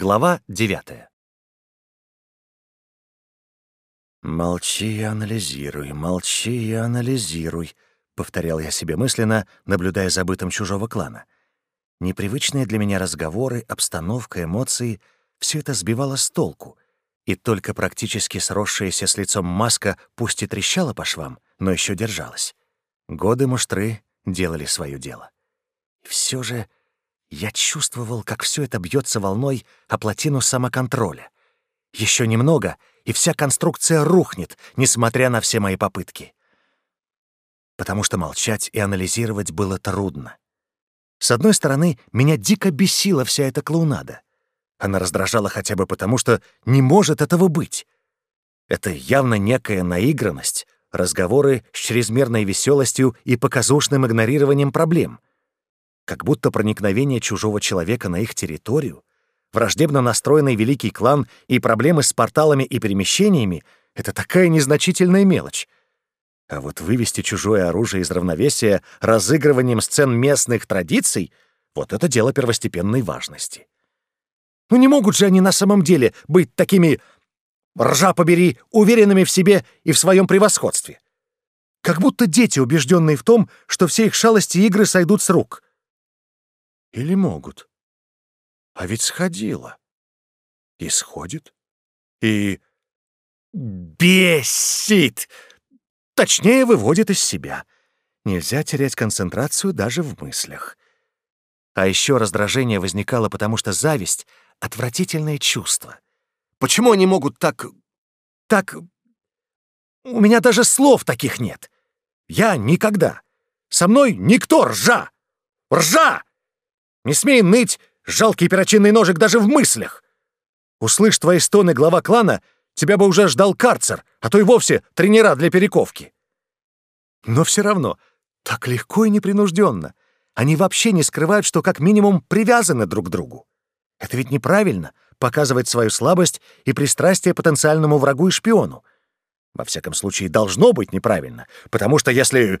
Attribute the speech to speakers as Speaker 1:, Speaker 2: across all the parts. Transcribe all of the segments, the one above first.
Speaker 1: Глава 9.
Speaker 2: «Молчи и анализируй, молчи и анализируй», — повторял я себе мысленно, наблюдая за бытом чужого клана. Непривычные для меня разговоры, обстановка, эмоции — все это сбивало с толку. И только практически сросшаяся с лицом маска пусть и трещала по швам, но еще держалась. Годы муштры делали свое дело. И все же я чувствовал, как все это бьется волной о плотину самоконтроля. Еще немного, и вся конструкция рухнет, несмотря на все мои попытки. Потому что молчать и анализировать было трудно. С одной стороны, меня дико бесила вся эта клоунада. Она раздражала хотя бы потому, что не может этого быть. Это явно некая наигранность, разговоры с чрезмерной веселостью и показушным игнорированием проблем — как будто проникновение чужого человека на их территорию, враждебно настроенный великий клан и проблемы с порталами и перемещениями — это такая незначительная мелочь. А вот вывести чужое оружие из равновесия разыгрыванием сцен местных традиций — вот это дело первостепенной важности. Ну не могут же они на самом деле быть такими, ржа побери, уверенными в себе и в своем превосходстве. Как будто дети, убежденные в том, что все их шалости и игры сойдут с рук — или могут? А ведь сходила. И сходит. И бесит! Точнее, выводит из себя. Нельзя терять концентрацию даже в мыслях. А еще раздражение возникало, потому что зависть — отвратительное чувство. Почему они могут так... так... У меня даже слов таких нет. Я никогда. Со мной никто ржа! Ржа! Не смей ныть, жалкий перочинный ножик, даже в мыслях! Услышь твои стоны глава клана, тебя бы уже ждал карцер, а то и вовсе тренера для перековки. Но все равно, так легко и непринужденно. Они вообще не скрывают, что как минимум привязаны друг к другу. Это ведь неправильно — показывать свою слабость и пристрастие потенциальному врагу и шпиону. Во всяком случае, должно быть неправильно, потому что если...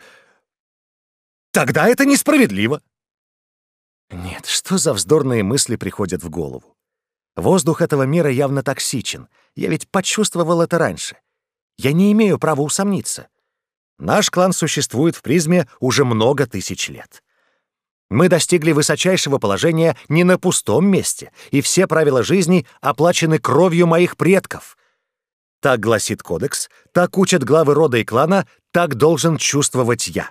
Speaker 2: Тогда это несправедливо. Нет, что за вздорные мысли приходят в голову? Воздух этого мира явно токсичен. Я ведь почувствовал это раньше. Я не имею права усомниться. Наш клан существует в призме уже много тысяч лет. Мы достигли высочайшего положения не на пустом месте, и все правила жизни оплачены кровью моих предков. Так гласит кодекс, так учат главы рода и клана, так должен чувствовать я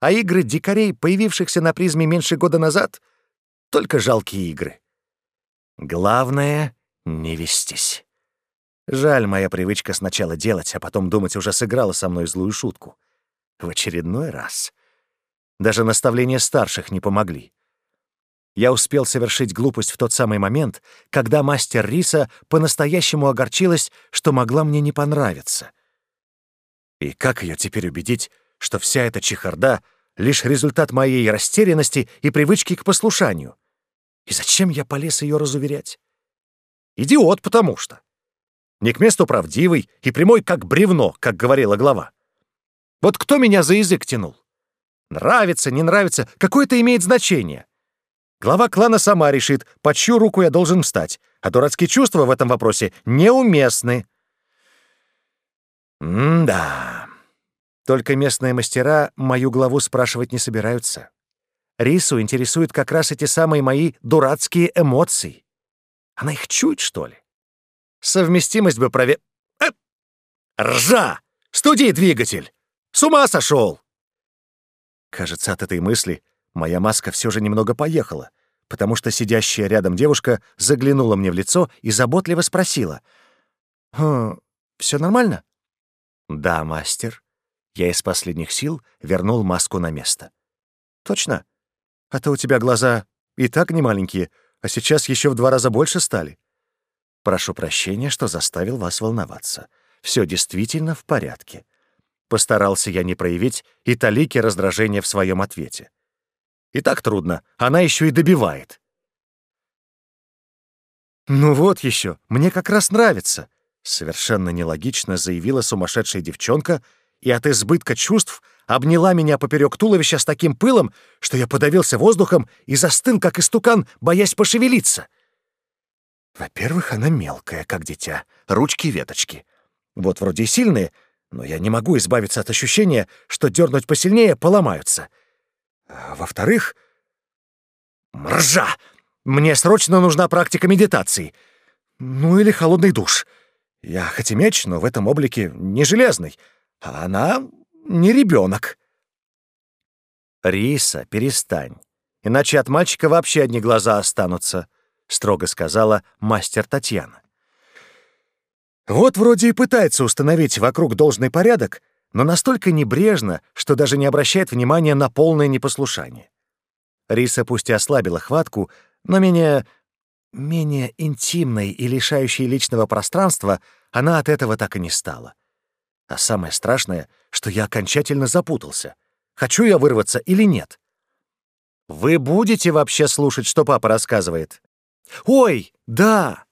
Speaker 2: а игры дикарей, появившихся на призме меньше года назад, только жалкие игры. Главное — не вестись. Жаль, моя привычка сначала делать, а потом думать уже сыграла со мной злую шутку. В очередной раз. Даже наставления старших не помогли. Я успел совершить глупость в тот самый момент, когда мастер Риса по-настоящему огорчилась, что могла мне не понравиться. И как ее теперь убедить, что вся эта чехарда — лишь результат моей растерянности и привычки к послушанию. И зачем я полез ее разуверять? Идиот, потому что. Не к месту правдивый и прямой, как бревно, как говорила глава. Вот кто меня за язык тянул? Нравится, не нравится, какое это имеет значение? Глава клана сама решит, под чью руку я должен встать, а дурацкие чувства в этом вопросе неуместны. М-да. Только местные мастера мою главу спрашивать не собираются. Рису интересуют как раз эти самые мои дурацкие эмоции. Она их чует, что ли? Совместимость бы прове... Э! Ржа! Студи двигатель! С ума сошел! Кажется, от этой мысли моя маска все же немного поехала, потому что сидящая рядом девушка заглянула мне в лицо и заботливо спросила. «Хм, все нормально?» «Да, мастер», я из последних сил вернул маску на место. «Точно? А то у тебя глаза и так не маленькие, а сейчас еще в два раза больше стали». «Прошу прощения, что заставил вас волноваться. Все действительно в порядке». Постарался я не проявить и талики раздражения в своем ответе. «И так трудно, она еще и добивает». «Ну вот еще, мне как раз нравится», — совершенно нелогично заявила сумасшедшая девчонка — и от избытка чувств обняла меня поперек туловища с таким пылом, что я подавился воздухом и застыл, как истукан, боясь пошевелиться. Во-первых, она мелкая, как дитя, Ручки и веточки. Вот вроде и сильные, но я не могу избавиться от ощущения, что дернуть посильнее поломаются. Во-вторых, мржа! Мне срочно нужна практика медитации. Ну или холодный душ. Я хоть и меч, но в этом облике не железный — она не ребенок. «Риса, перестань, иначе от мальчика вообще одни глаза останутся», — строго сказала мастер Татьяна. Вот вроде и пытается установить вокруг должный порядок, но настолько небрежно, что даже не обращает внимания на полное непослушание. Риса пусть и ослабила хватку, но менее... менее интимной и лишающей личного пространства она от этого так и не стала. А самое страшное, что я окончательно запутался. Хочу я вырваться или нет? Вы будете вообще слушать, что папа рассказывает? Ой, да!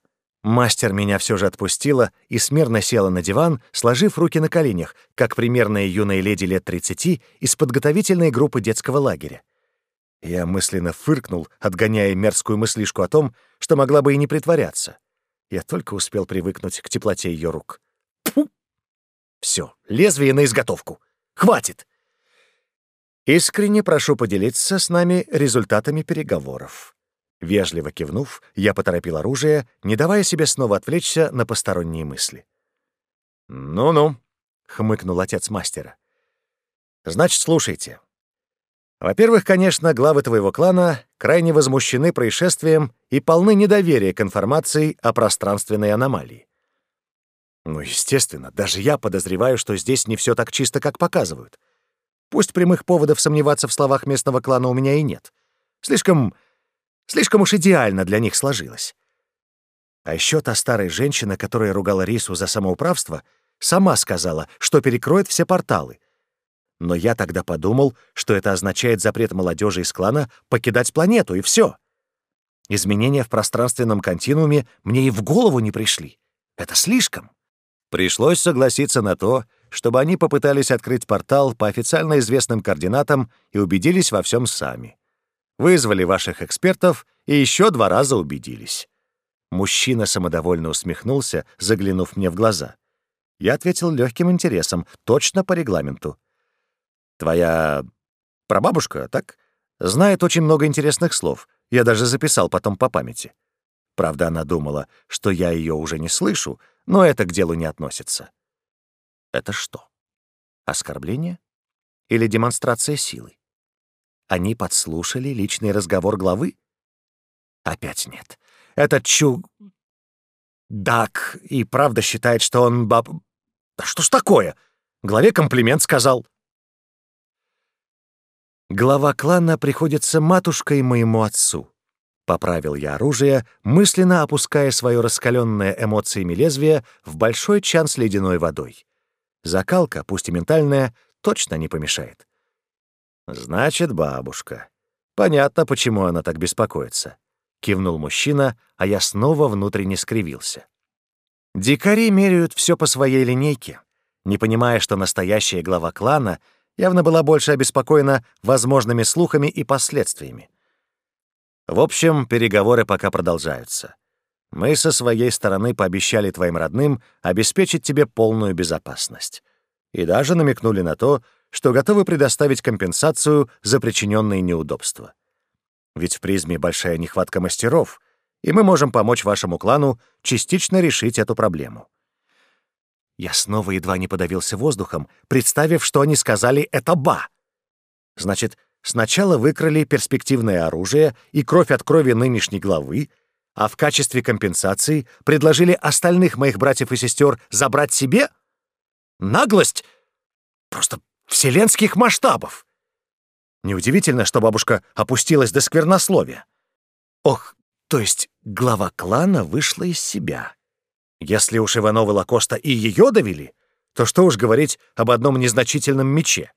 Speaker 2: Мастер меня все же отпустила и смирно села на диван, сложив руки на коленях, как примерная юная леди лет 30 из подготовительной группы детского лагеря. Я мысленно фыркнул, отгоняя мерзкую мыслишку о том, что могла бы и не притворяться. Я только успел привыкнуть к теплоте ее рук. Пфу! Все, лезвие на изготовку. Хватит!» «Искренне прошу поделиться с нами результатами переговоров». Вежливо кивнув, я поторопил оружие, не давая себе снова отвлечься на посторонние мысли. «Ну-ну», — хмыкнул отец мастера. «Значит, слушайте. Во-первых, конечно, главы твоего клана крайне возмущены происшествием и полны недоверия к информации о пространственной аномалии. Ну, естественно, даже я подозреваю, что здесь не все так чисто, как показывают. Пусть прямых поводов сомневаться в словах местного клана у меня и нет. Слишком... слишком уж идеально для них сложилось. А еще та старая женщина, которая ругала Рису за самоуправство, сама сказала, что перекроет все порталы. Но я тогда подумал, что это означает запрет молодежи из клана покидать планету, и все. Изменения в пространственном континууме мне и в голову не пришли. Это слишком. Пришлось согласиться на то, чтобы они попытались открыть портал по официально известным координатам и убедились во всем сами. Вызвали ваших экспертов и еще два раза убедились. Мужчина самодовольно усмехнулся, заглянув мне в глаза. Я ответил легким интересом, точно по регламенту. «Твоя прабабушка, так? Знает очень много интересных слов. Я даже записал потом по памяти. Правда, она думала, что я ее уже не слышу, но это к делу не относится. Это что? Оскорбление? Или демонстрация силы? Они подслушали личный разговор главы? Опять нет. Этот чу... Дак и правда считает, что он баб... Да что ж такое? Главе комплимент сказал. Глава клана приходится матушкой моему отцу. Поправил я оружие, мысленно опуская свое раскаленное эмоциями лезвие в большой чан с ледяной водой. Закалка, пусть и ментальная, точно не помешает. «Значит, бабушка. Понятно, почему она так беспокоится», — кивнул мужчина, а я снова внутренне скривился. Дикари меряют все по своей линейке, не понимая, что настоящая глава клана явно была больше обеспокоена возможными слухами и последствиями. В общем, переговоры пока продолжаются. Мы со своей стороны пообещали твоим родным обеспечить тебе полную безопасность. И даже намекнули на то, что готовы предоставить компенсацию за причиненные неудобства. Ведь в призме большая нехватка мастеров, и мы можем помочь вашему клану частично решить эту проблему. Я снова едва не подавился воздухом, представив, что они сказали «это ба». Значит, Сначала выкрали перспективное оружие и кровь от крови нынешней главы, а в качестве компенсации предложили остальных моих братьев и сестер забрать себе? Наглость! Просто вселенских масштабов! Неудивительно, что бабушка опустилась до сквернословия. Ох, то есть глава клана вышла из себя. Если уж Ивановы Лакоста и ее довели, то что уж говорить об одном незначительном мече.